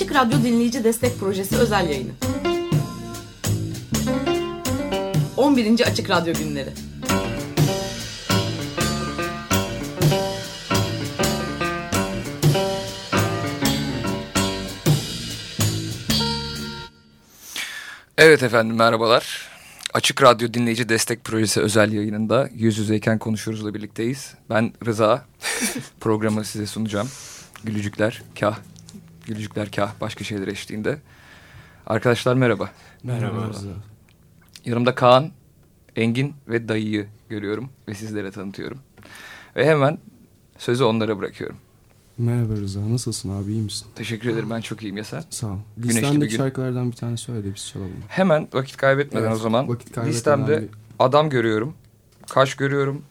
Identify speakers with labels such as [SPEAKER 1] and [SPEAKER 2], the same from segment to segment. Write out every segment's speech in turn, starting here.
[SPEAKER 1] Açık Radyo Dinleyici Destek Projesi özel yayını. 11. Açık Radyo Günleri.
[SPEAKER 2] Evet efendim merhabalar. Açık Radyo Dinleyici Destek Projesi özel yayınında Yüz Yüzeyken Konuşuruz'la birlikteyiz. Ben Rıza. Programı size sunacağım. Gülücükler, kah. Gülücükler, kah. Başka şeyler eşliğinde. Arkadaşlar merhaba.
[SPEAKER 3] Merhaba. Rıza.
[SPEAKER 2] Yanımda Kaan, Engin ve Dayı'yı görüyorum ve sizlere tanıtıyorum. Ve hemen sözü onlara bırakıyorum.
[SPEAKER 3] Merhaba Rıza. Nasılsın abi? iyi misin?
[SPEAKER 2] Teşekkür ederim. Ben çok iyiyim. Ya sen?
[SPEAKER 3] Sağ ol.
[SPEAKER 2] Güneşli bir
[SPEAKER 3] şarkılardan bir tane söyle de biz çalalım.
[SPEAKER 2] Hemen vakit kaybetmeden
[SPEAKER 3] Evet,
[SPEAKER 2] o zaman
[SPEAKER 3] vakit kaybetmeden
[SPEAKER 2] listemde
[SPEAKER 3] bir-
[SPEAKER 2] adam görüyorum, kaş görüyorum,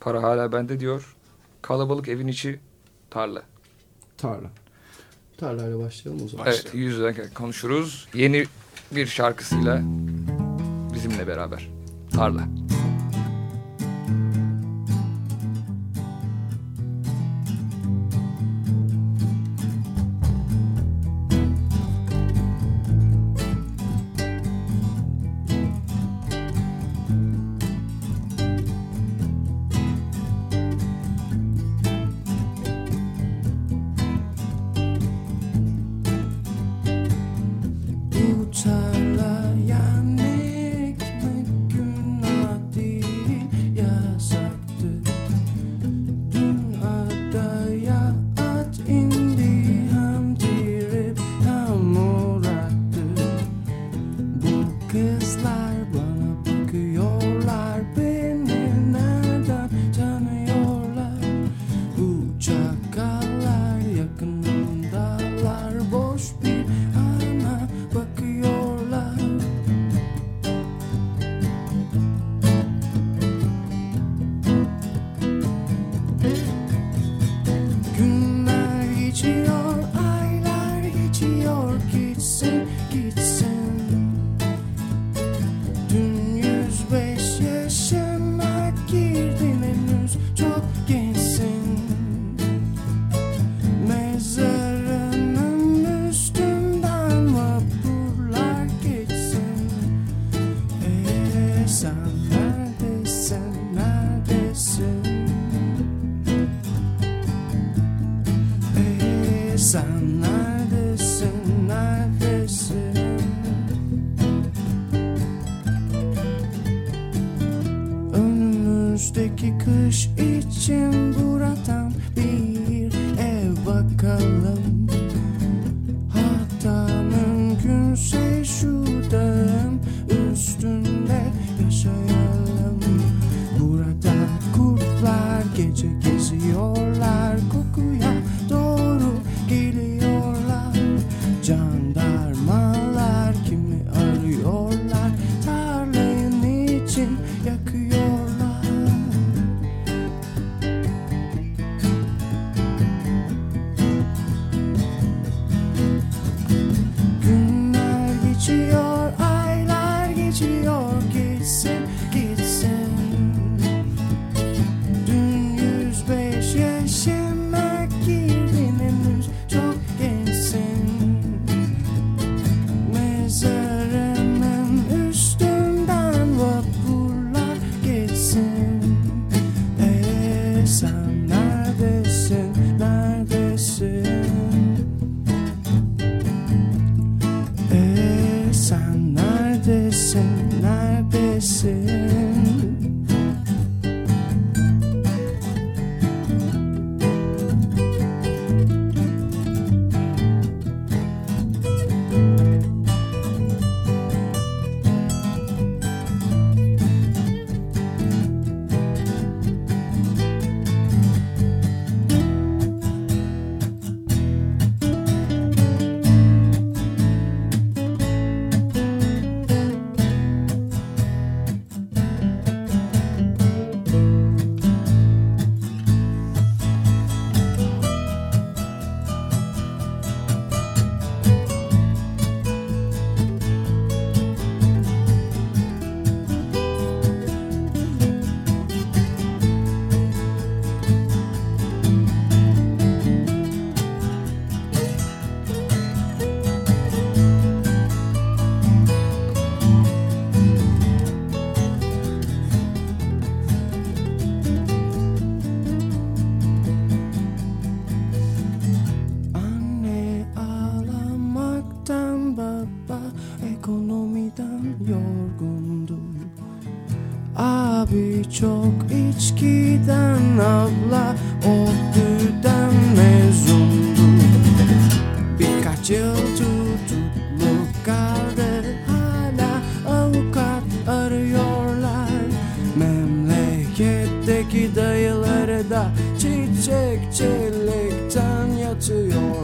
[SPEAKER 2] para hala bende diyor. Kalabalık evin içi tarla.
[SPEAKER 3] Tarla. Tarlayla başlayalım o zaman.
[SPEAKER 2] Evet yüz yüze konuşuruz. Yeni bir şarkısıyla bizimle beraber. Tarla.
[SPEAKER 3] Avrupa ekonomiden yorgundum. Abi çok
[SPEAKER 2] içkiden abla ODTÜ'den mezundum. Birkaç yıl tutuklu kaldı hala avukat arıyorlar. Memleketteki dayıları da çiçek çiçekçilikten yatıyor.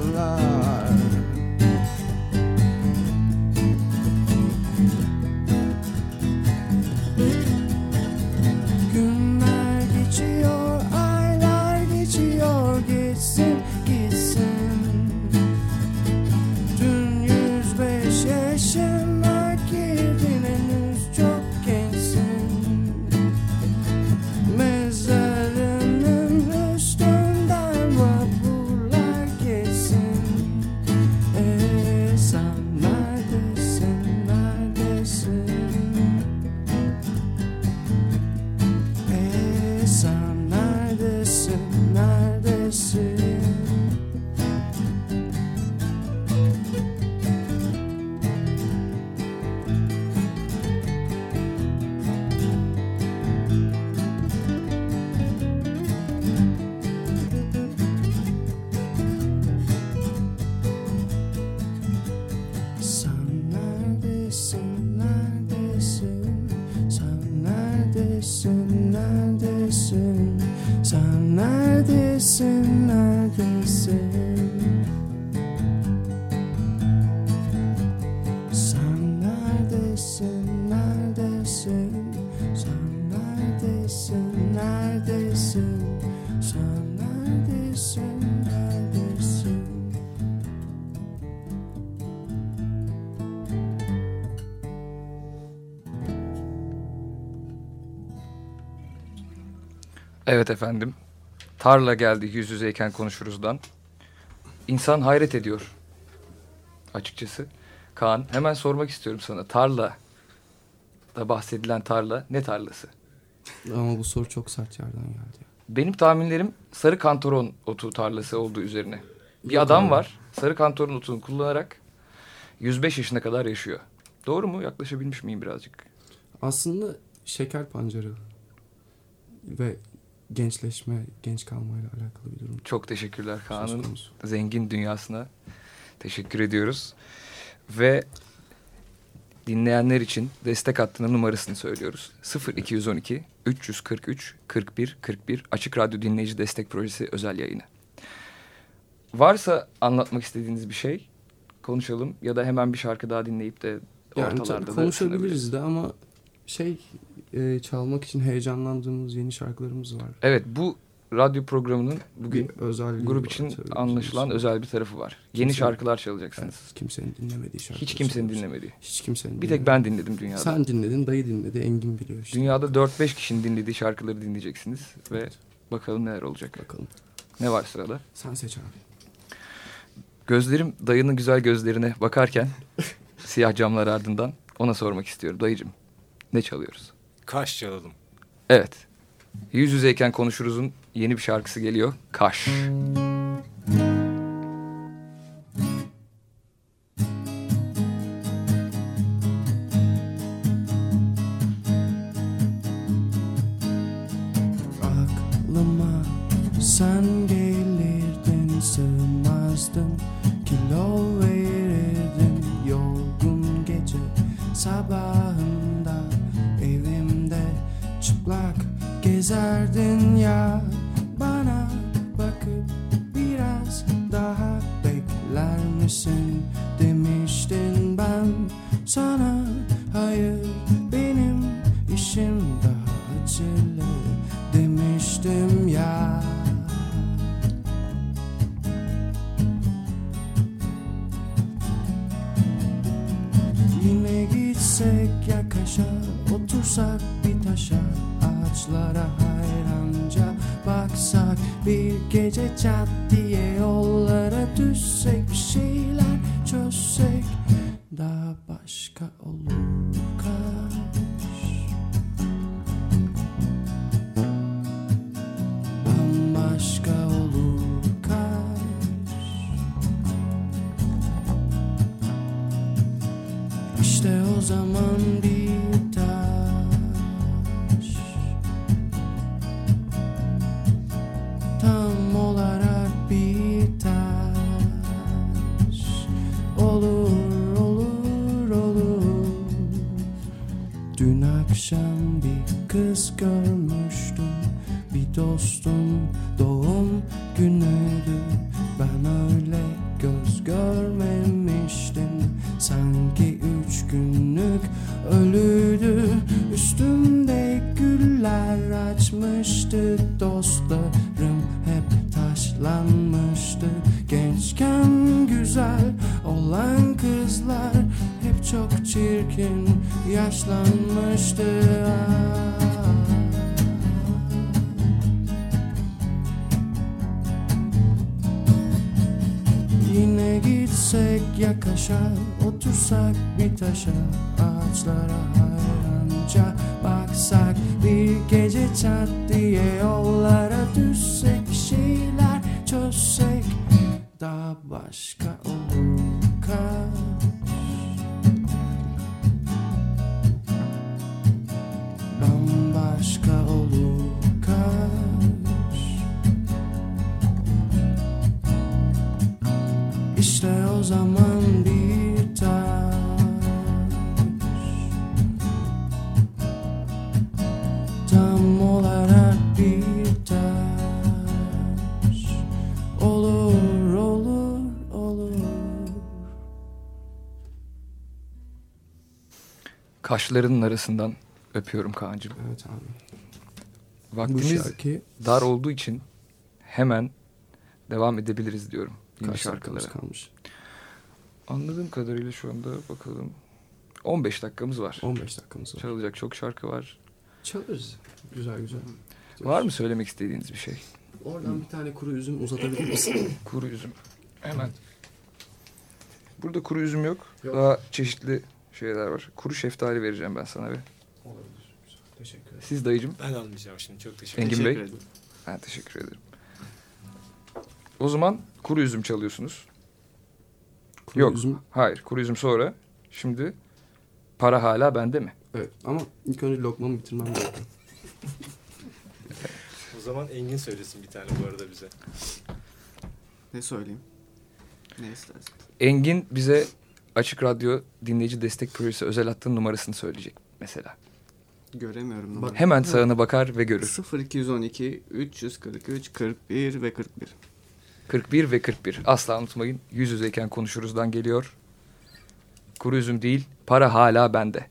[SPEAKER 3] Evet efendim. Tarla geldi yüz yüzeyken konuşuruzdan. İnsan hayret ediyor. Açıkçası. Kaan hemen sormak istiyorum sana. Tarla da bahsedilen tarla ne tarlası?
[SPEAKER 4] Ama bu soru çok sert yerden geldi.
[SPEAKER 3] Benim tahminlerim sarı kantoron otu tarlası olduğu üzerine. Bir
[SPEAKER 4] Yok
[SPEAKER 3] adam
[SPEAKER 4] abi.
[SPEAKER 3] var sarı kantoron otunu kullanarak 105 yaşına kadar yaşıyor. Doğru mu? Yaklaşabilmiş miyim birazcık?
[SPEAKER 4] Aslında şeker pancarı ve gençleşme, genç kalmayla alakalı bir durum.
[SPEAKER 3] Çok teşekkürler Kaan'ın zengin dünyasına. Teşekkür ediyoruz. Ve dinleyenler için destek hattının numarasını söylüyoruz. 0212 343 41 41 Açık Radyo Dinleyici Destek Projesi özel yayını. Varsa anlatmak istediğiniz bir şey konuşalım ya da hemen bir şarkı daha dinleyip de
[SPEAKER 4] Yani
[SPEAKER 3] ortalarda
[SPEAKER 4] tabii
[SPEAKER 3] da
[SPEAKER 4] konuşabiliriz de ama şey e, çalmak için heyecanlandığımız yeni şarkılarımız var.
[SPEAKER 3] Evet bu radyo programının bugün
[SPEAKER 4] bir özelliği
[SPEAKER 3] grup
[SPEAKER 4] var
[SPEAKER 3] için
[SPEAKER 4] tabii.
[SPEAKER 3] anlaşılan özel bir tarafı var. Yeni
[SPEAKER 4] Kimse-
[SPEAKER 3] şarkılar çalacaksınız.
[SPEAKER 4] Evet, kimsenin dinlemediği şarkılar.
[SPEAKER 3] Hiç kimsenin dinlemediği.
[SPEAKER 4] Hiç kimsenin
[SPEAKER 3] Bir tek ben dinledim dünyada.
[SPEAKER 4] Sen dinledin, dayı dinledi, Engin biliyor işte.
[SPEAKER 3] Dünyada 4-5 kişinin dinlediği şarkıları dinleyeceksiniz ve bakalım neler olacak.
[SPEAKER 4] Bakalım.
[SPEAKER 3] Ne var sırada?
[SPEAKER 4] Sen seç abi.
[SPEAKER 3] Gözlerim dayının güzel gözlerine bakarken siyah camlar ardından ona sormak istiyorum. Dayıcım ne çalıyoruz?
[SPEAKER 5] Kaş çalalım.
[SPEAKER 3] Evet. Yüz yüzeyken konuşuruzun yeni bir şarkısı geliyor. Kaş.
[SPEAKER 2] Aklıma gitsek ya kaşa Otursak bir taşa Ağaçlara hayranca Baksak bir gece çat diye Yollara düşsek Bir şeyler çözsek Daha başka olur zaman bir taş Tam olarak bir taş Olur olur olur. Dün akşam bir kız görmedim dostum doğum günüydü. Ben öyle göz görmemiştim. Sanki üç günlük ölüydü. Üstümde güller açmıştı. Dostlarım hep taşlanmıştı. Gençken güzel olan kızlar Hep çok çirkin yaşlanmıştı. Ah. Gitsek yakaşa Otursak bir taşa Ağaçlara hayranca Baksak. Bir gece çat diye Yollara düşsek Şeyler çözsek Daha başka olur. Kaç
[SPEAKER 3] Kaşlarının arasından öpüyorum Kaan'cığım.
[SPEAKER 6] Evet abi.
[SPEAKER 3] Vaktimiz
[SPEAKER 6] şarkı
[SPEAKER 3] dar olduğu için hemen devam edebiliriz diyorum yeni
[SPEAKER 6] kaç
[SPEAKER 3] şarkılara.
[SPEAKER 6] kalmış?
[SPEAKER 3] Anladığım kadarıyla şu anda bakalım 15 dakikamız var.
[SPEAKER 6] 15 dakikamız var.
[SPEAKER 3] Çalacak çok şarkı var.
[SPEAKER 6] Çalırız. Güzel güzel.
[SPEAKER 3] Var mı söylemek istediğiniz bir şey?
[SPEAKER 6] Oradan bir tane kuru üzüm uzatabilir misin?
[SPEAKER 3] Kuru üzüm. Hemen. Burada kuru üzüm yok.
[SPEAKER 6] Yok.
[SPEAKER 3] Daha çeşitli şeyler var. Kuru şeftali vereceğim ben sana bir.
[SPEAKER 6] Olabilir. Güzel. Teşekkür ederim.
[SPEAKER 3] Siz dayıcım.
[SPEAKER 5] Ben almayacağım şimdi çok teşekkür
[SPEAKER 3] Engin
[SPEAKER 5] ederim.
[SPEAKER 3] Bey.
[SPEAKER 6] Teşekkür ederim.
[SPEAKER 3] Ben teşekkür ederim. O zaman kuru üzüm çalıyorsunuz.
[SPEAKER 6] Kuru
[SPEAKER 3] Yok.
[SPEAKER 6] üzüm.
[SPEAKER 3] Hayır kuru üzüm sonra. Şimdi para hala bende mi?
[SPEAKER 6] Evet ama ilk önce lokmamı bitirmem gerekiyor.
[SPEAKER 5] O zaman Engin söylesin bir tane bu arada bize.
[SPEAKER 7] Ne söyleyeyim? Ne istersin?
[SPEAKER 3] Engin bize Açık Radyo dinleyici destek projesi özel hattının numarasını söyleyecek mesela.
[SPEAKER 7] Göremiyorum numarayı.
[SPEAKER 3] Hemen sağına bakar ve görür.
[SPEAKER 7] 0212 343 41 ve 41.
[SPEAKER 3] 41 ve 41. Asla unutmayın. Yüz yüzeyken konuşuruzdan geliyor. Kuru üzüm değil, para hala bende.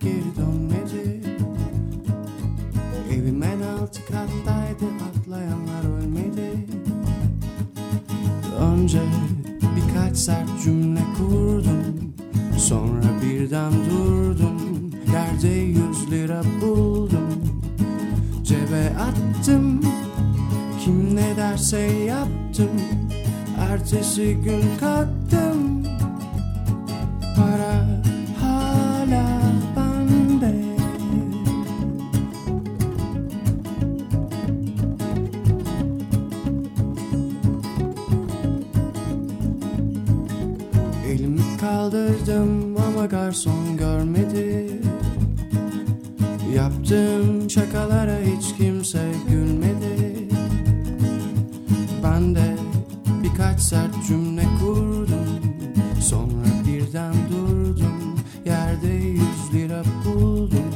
[SPEAKER 2] Geri dönmedi. Evim en alt kattaydı atlayanlar ölmedi. Önce birkaç sert cümle kurdum Sonra birden durdum. Yerde yüz lira buldum Cebe attım. Kim ne derse yaptım Ertesi gün kalktım kaldırdım ama garson görmedi. Yaptığım şakalara hiç kimse gülmedi. Ben de birkaç sert cümle kurdum Sonra birden durdum Yerde yüz lira buldum.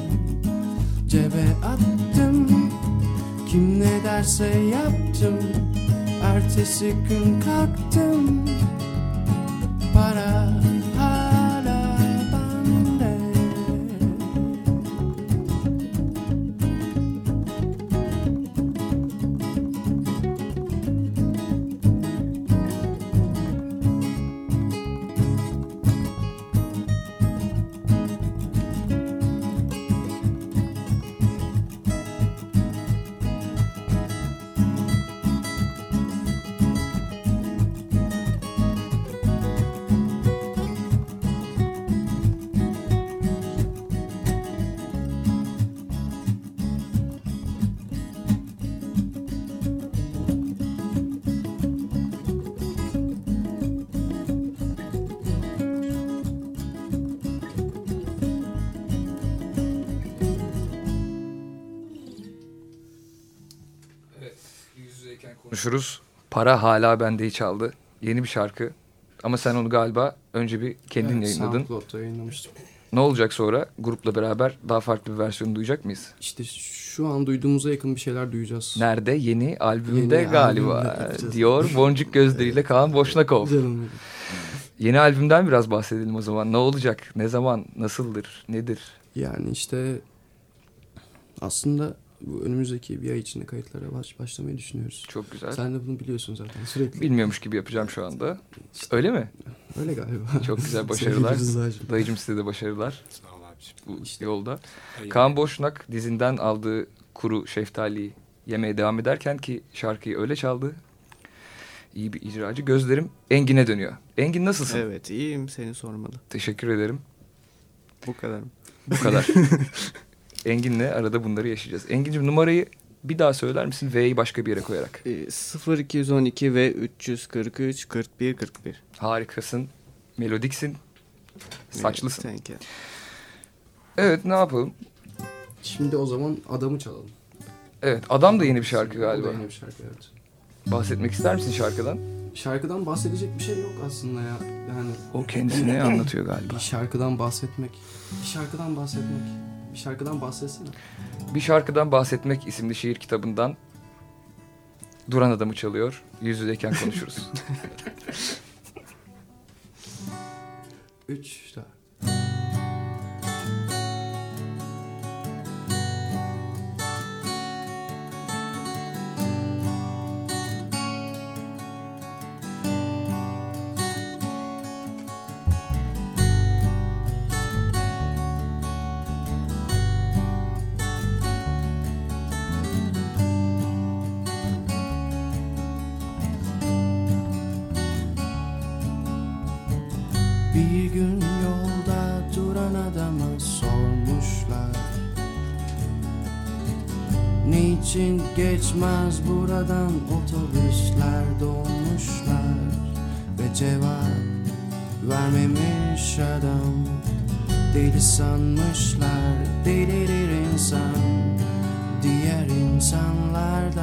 [SPEAKER 2] Cebe attım Kim ne derse yaptım. Ertesi gün kalktım Para
[SPEAKER 3] konuşuruz. Para hala bendeyi çaldı. Yeni bir şarkı. Ama sen onu galiba önce bir kendin
[SPEAKER 2] Evet,
[SPEAKER 3] yayınladın.
[SPEAKER 2] SoundCloud'da yayınlamıştım.
[SPEAKER 3] Ne olacak sonra? Grupla beraber daha farklı bir versiyonu duyacak mıyız?
[SPEAKER 2] İşte şu an duyduğumuza yakın bir şeyler duyacağız.
[SPEAKER 3] Nerede? Yeni albümde
[SPEAKER 2] Yeni
[SPEAKER 3] galiba
[SPEAKER 2] albümde
[SPEAKER 3] diyor Boncuk Gözleriyle Kaan Boşnakov.
[SPEAKER 2] Canım.
[SPEAKER 3] Yeni albümden biraz bahsedelim o zaman. Ne olacak? Ne zaman? Nasıldır? Nedir?
[SPEAKER 2] Yani işte aslında bu önümüzdeki bir ay içinde kayıtlara baş, başlamayı düşünüyoruz.
[SPEAKER 3] Çok güzel.
[SPEAKER 2] Sen de bunu biliyorsun zaten sürekli.
[SPEAKER 3] Bilmiyormuş gibi yapacağım şu anda.
[SPEAKER 2] İşte
[SPEAKER 3] Öyle mi?
[SPEAKER 2] öyle galiba.
[SPEAKER 3] Çok güzel başarılar. Dayıcım size de başarılar
[SPEAKER 5] Sağ ol abiciğim.
[SPEAKER 3] bu
[SPEAKER 2] İşte.
[SPEAKER 3] yolda.
[SPEAKER 5] Hayır.
[SPEAKER 3] Kaan Boşnak dizinden aldığı kuru şeftaliyi yemeye devam ederken ki şarkıyı öyle çaldı. İyi bir icracı. Gözlerim Engin'e dönüyor. Engin nasılsın?
[SPEAKER 7] Evet iyiyim seni sormalı.
[SPEAKER 3] Teşekkür ederim.
[SPEAKER 7] Bu kadar?
[SPEAKER 3] Bu kadar. Engin'le arada bunları yaşayacağız. Engin'cim numarayı bir daha söyler misin? V'yi başka bir yere koyarak.
[SPEAKER 7] Ee, 0212 ve 343 41 41.
[SPEAKER 3] Harikasın. Melodiksin. Saçlısın.
[SPEAKER 7] Thank you.
[SPEAKER 3] Evet ne yapalım?
[SPEAKER 2] Şimdi o zaman adamı çalalım.
[SPEAKER 3] Evet adam da yeni bir şarkı
[SPEAKER 2] O da
[SPEAKER 3] galiba.
[SPEAKER 2] yeni bir şarkı evet.
[SPEAKER 3] Bahsetmek ister misin şarkıdan?
[SPEAKER 2] Şarkıdan bahsedecek bir şey yok aslında ya. Yani
[SPEAKER 3] O kendisine anlatıyor galiba.
[SPEAKER 2] bir şarkıdan bahsetmek. Bir şarkıdan bahsetmek. Bir şarkıdan bahsetsene.
[SPEAKER 3] Bir şarkıdan bahsetmek isimli şiir kitabından Duran Adamı çalıyor. Yüz yüzeyken konuşuruz.
[SPEAKER 2] Üç, dört. Bir gün yolda duran adama sormuşlar. Niçin geçmez buradan otobüsler dolmuşlar? Ve cevap vermemiş adam. Deli sanmışlar delirir insan. Diğer insanlar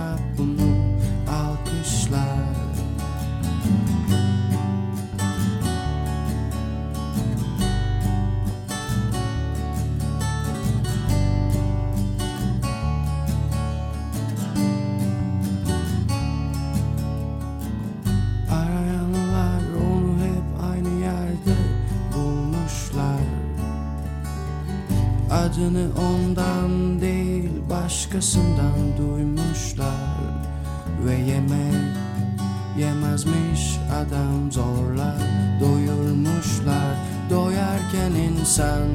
[SPEAKER 2] başkasından duymuşlar Ve yemek yemezmiş adam zorla doyurmuşlar. Doyarken insan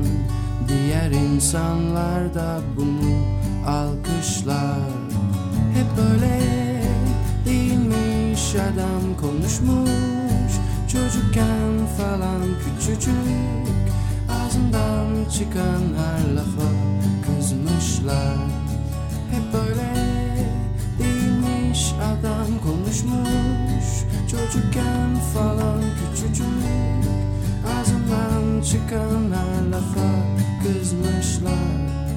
[SPEAKER 2] diğer insanlar da bunu alkışlar. Hep böyle değilmiş adam konuşmuş Çocukken falan küçücük Ağzından çıkan her lafa kızmışlar Hep böyle değilmiş adam konuşmuş. Çocukken falan küçücük Ağzından çıkan her lafa kızmışlar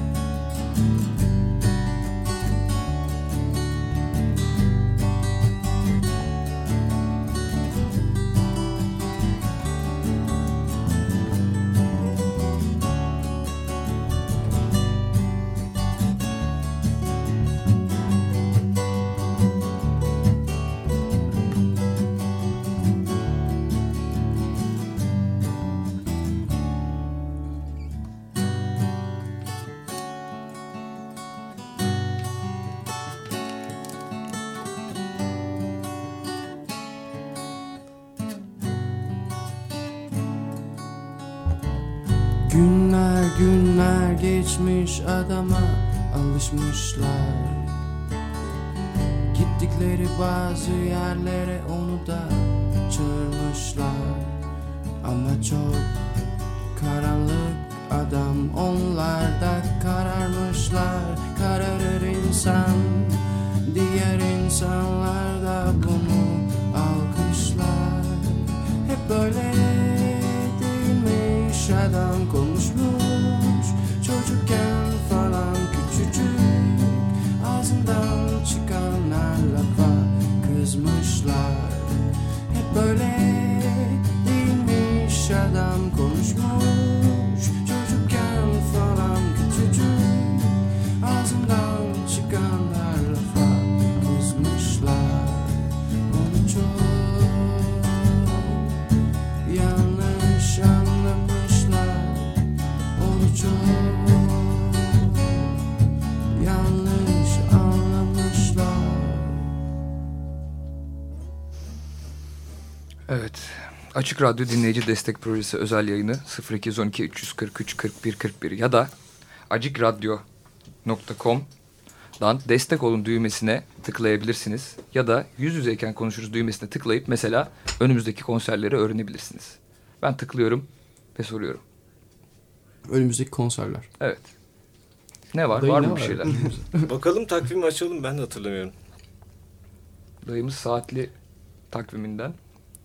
[SPEAKER 2] geçmiş adama alışmışlar. Gittikleri bazı yerlere onu da çağırmışlar. Ama çok karanlık adam onlar da kararmışlar. Kararır insan diğer insanlar da bunu alkışlar. Hep böyle
[SPEAKER 3] Açık Radyo Dinleyici Destek Projesi özel yayını 0212 343 41 41 ya da acikradyo.com'dan destek olun düğmesine tıklayabilirsiniz. Ya da yüz yüzeyken konuşuruz düğmesine tıklayıp mesela önümüzdeki konserleri öğrenebilirsiniz. Ben tıklıyorum ve soruyorum.
[SPEAKER 2] Önümüzdeki konserler.
[SPEAKER 3] Evet. Ne var?
[SPEAKER 2] Dayı
[SPEAKER 3] var
[SPEAKER 2] ne
[SPEAKER 3] mı bir şeyler?
[SPEAKER 5] Bakalım takvimi açalım ben de hatırlamıyorum.
[SPEAKER 3] Dayımız saatli takviminden.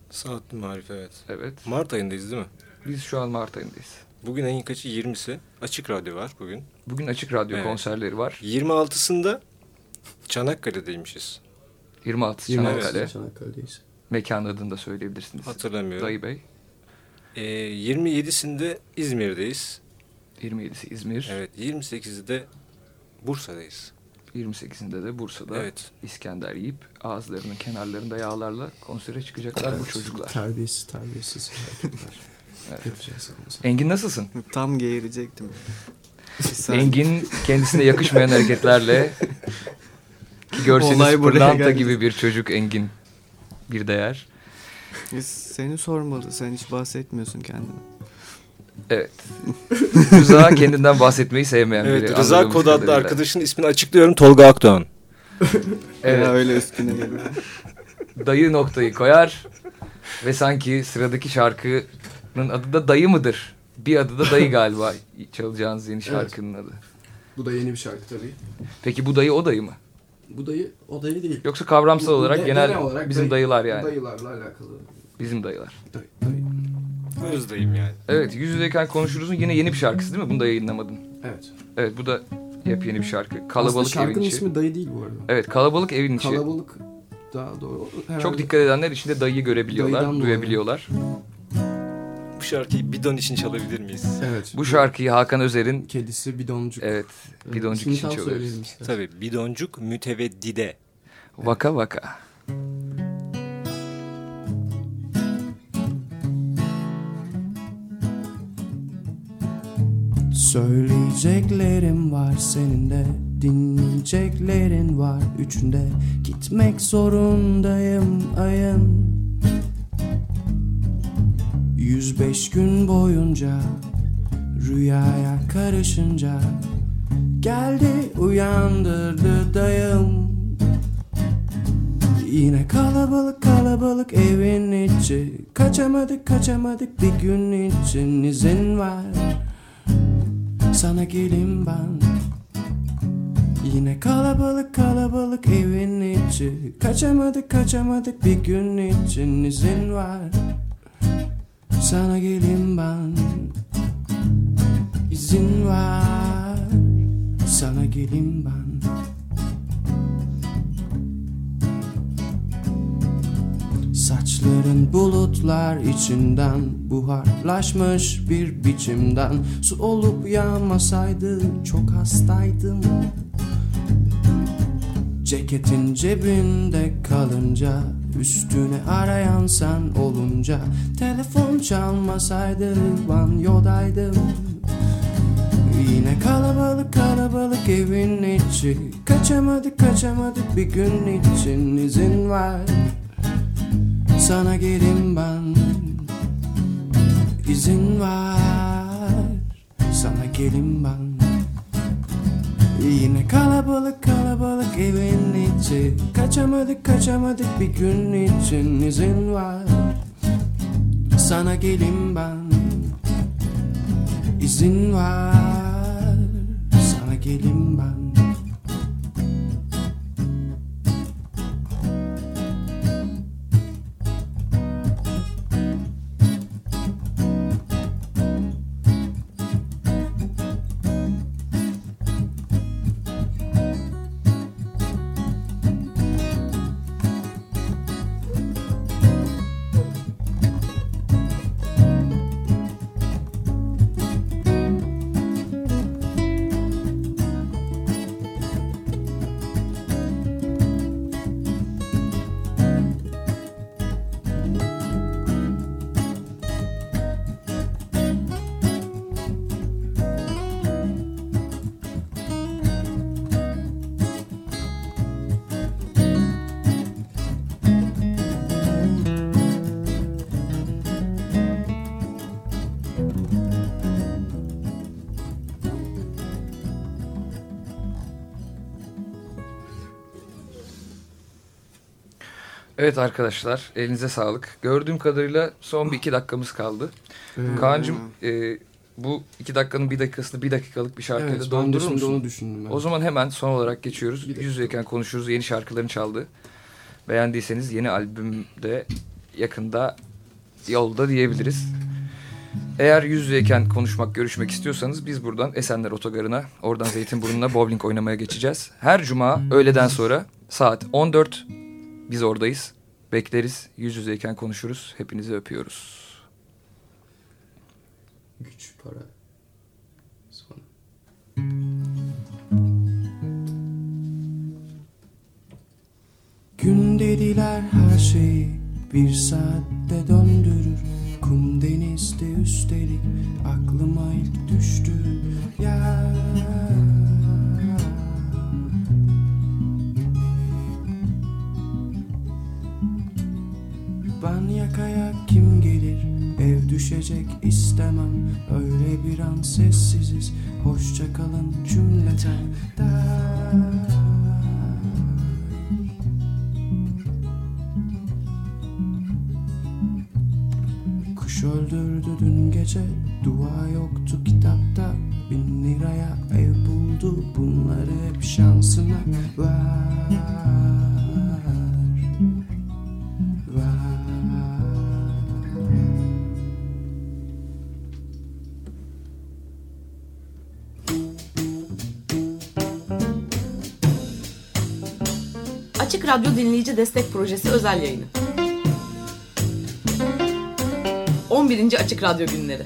[SPEAKER 5] Saatli marif evet.
[SPEAKER 3] Evet.
[SPEAKER 5] Mart ayındayız değil mi?
[SPEAKER 3] Biz şu an Mart ayındayız.
[SPEAKER 5] Bugün ayın kaçı? 20'si. Açık radyo var bugün.
[SPEAKER 3] Bugün Açık Radyo
[SPEAKER 5] Evet.
[SPEAKER 3] konserleri var.
[SPEAKER 5] 26'sında Çanakkale'deymişiz.
[SPEAKER 3] 26
[SPEAKER 5] Yirmi-
[SPEAKER 3] Çanakkale.
[SPEAKER 2] Evet, Çanakkale'deyiz.
[SPEAKER 3] Mekan adını da söyleyebilirsiniz.
[SPEAKER 5] Hatırlamıyorum.
[SPEAKER 3] Dayı Bey.
[SPEAKER 5] Ee, 27'sinde İzmir'deyiz.
[SPEAKER 3] 27'si İzmir.
[SPEAKER 5] Evet. 28'i de Bursa'dayız.
[SPEAKER 3] 28'inde de Bursa'da
[SPEAKER 5] Evet.
[SPEAKER 3] İskender yiyip ağızlarının kenarlarında yağlarla konsere çıkacaklar bu çocuklar.
[SPEAKER 2] Terbiyesiz terbiyesiz.
[SPEAKER 3] Evet.
[SPEAKER 2] Yapacağız.
[SPEAKER 3] Engin nasılsın?
[SPEAKER 7] Tam geğirecektim.
[SPEAKER 3] Engin kendisine yakışmayan hareketlerle ki görseniz
[SPEAKER 7] Olay
[SPEAKER 3] pırlanta gibi bir çocuk Engin bir değer.
[SPEAKER 7] Biz Seni sormalı. Sen hiç bahsetmiyorsun kendine.
[SPEAKER 3] Evet. Rıza kendinden bahsetmeyi sevmeyen biri.
[SPEAKER 5] Evet. Rıza
[SPEAKER 3] anladığımız
[SPEAKER 5] Kod adlı arkadaşın ismini açıklıyorum. Tolga Akdoğan.
[SPEAKER 3] Evet.
[SPEAKER 7] Ya öyle üstüne geliyor.
[SPEAKER 3] dayı noktayı koyar ve sanki sıradaki şarkının adı da dayı mıdır? Bir adı da dayı galiba çalacağınız yeni şarkının adı.
[SPEAKER 2] Bu da yeni bir şarkı tabii.
[SPEAKER 3] Peki bu dayı o dayı mı?
[SPEAKER 2] Bu dayı o dayı değil.
[SPEAKER 3] Yoksa kavramsal
[SPEAKER 2] Bu-
[SPEAKER 3] olarak
[SPEAKER 2] de-
[SPEAKER 3] genel
[SPEAKER 2] genel olarak
[SPEAKER 3] bizim
[SPEAKER 2] dayı-
[SPEAKER 3] dayılar yani.
[SPEAKER 2] Dayılarla alakalı.
[SPEAKER 3] Bizim dayılar.
[SPEAKER 2] Dayı, dayı.
[SPEAKER 5] Özdayım yani.
[SPEAKER 3] Evet yüz yüzeyken konuşuruzun yine yeni bir şarkısı değil mi? Bunu da yayınlamadın.
[SPEAKER 2] Evet.
[SPEAKER 3] Evet bu da yepyeni bir şarkı.
[SPEAKER 2] Aslında
[SPEAKER 3] Kalabalık evin
[SPEAKER 2] şarkının
[SPEAKER 3] içi.
[SPEAKER 2] ismi dayı değil bu arada.
[SPEAKER 3] Evet kalabalık evin içi.
[SPEAKER 2] Kalabalık daha doğru. Herhalde
[SPEAKER 3] Çok dikkat edenler içinde dayıyı görebiliyorlar,
[SPEAKER 2] Dayıdan
[SPEAKER 3] duyabiliyorlar.
[SPEAKER 5] Bu şarkıyı bidon için çalabilir miyiz?
[SPEAKER 2] Evet.
[SPEAKER 3] Bu şarkıyı Hakan Özer'in
[SPEAKER 2] kedisi bidoncuk.
[SPEAKER 3] evet bidoncuk
[SPEAKER 2] İsmini
[SPEAKER 3] için çalıyoruz.
[SPEAKER 5] Tabii bidoncuk müteveddide.
[SPEAKER 3] Vaka vaka.
[SPEAKER 2] Söyleyeceklerim var senin de Dinleyeceklerin var üçünde Gitmek zorundayım ayın. 105 gün boyunca Rüyaya karışınca Geldi uyandırdı dayım. Yine kalabalık kalabalık evin içi. Kaçamadık kaçamadık bir gün için izin var Sana gelin ben. Yine kalabalık kalabalık evin içi. Kaçamadık kaçamadık bir gün için izin var Sana gelin ben. İzin var Sana gelin ben Saçların bulutlar içinden Buharlaşmış bir biçimden. Su olup yağmasaydı çok hastaydım. Ceketin cebinde kalınca Üstüne arayan sen olunca. Telefon çalmasaydı banyodaydım Yine kalabalık kalabalık evin içi. Kaçamadık kaçamadık bir gün için izin var Sana gelin ben. İzin var Sana gelin ben. Yine kalabalık kalabalık evin içi. Kaçamadık kaçamadık bir gün için izin var. Sana gelin ben. İzin var Sana gelin ben
[SPEAKER 3] Evet arkadaşlar elinize sağlık. Gördüğüm kadarıyla son bir iki dakikamız kaldı.
[SPEAKER 2] Ee,
[SPEAKER 3] Kaan'cığım e, bu iki dakikanın bir dakikasını bir dakikalık bir şarkıyla
[SPEAKER 2] evet,
[SPEAKER 3] doldurur musun?
[SPEAKER 2] onu düşündüm. Ben.
[SPEAKER 3] O zaman hemen son olarak geçiyoruz. Yüz yüzeyken konuşuruz. Yeni şarkılarını çaldı. Beğendiyseniz yeni albümde yakında yolda diyebiliriz. Eğer yüz yüzeyken konuşmak, görüşmek istiyorsanız biz buradan Esenler Otogarı'na, oradan Zeytinburnu'na bowling oynamaya geçeceğiz. Her cuma öğleden sonra saat 14 biz oradayız. Bekleriz. Yüz yüzeyken konuşuruz. Hepinizi öpüyoruz.
[SPEAKER 2] Güç, para. Sonra. Gün dediler her şeyi bir saatte döndürür Kum denizde üstelik aklıma ilk düştü ya Ben yakaya kim gelir? Ev düşecek istemem. Öyle bir an sessiziz. Hoşça kalın cümleten. Der. Kuş öldürdü dün gece. Dua yoktu kitapta. Bin liraya ev buldu. Bunları hep şansına ver
[SPEAKER 1] Radyo Dinleyici Destek Projesi özel yayını. 11. Açık Radyo Günleri.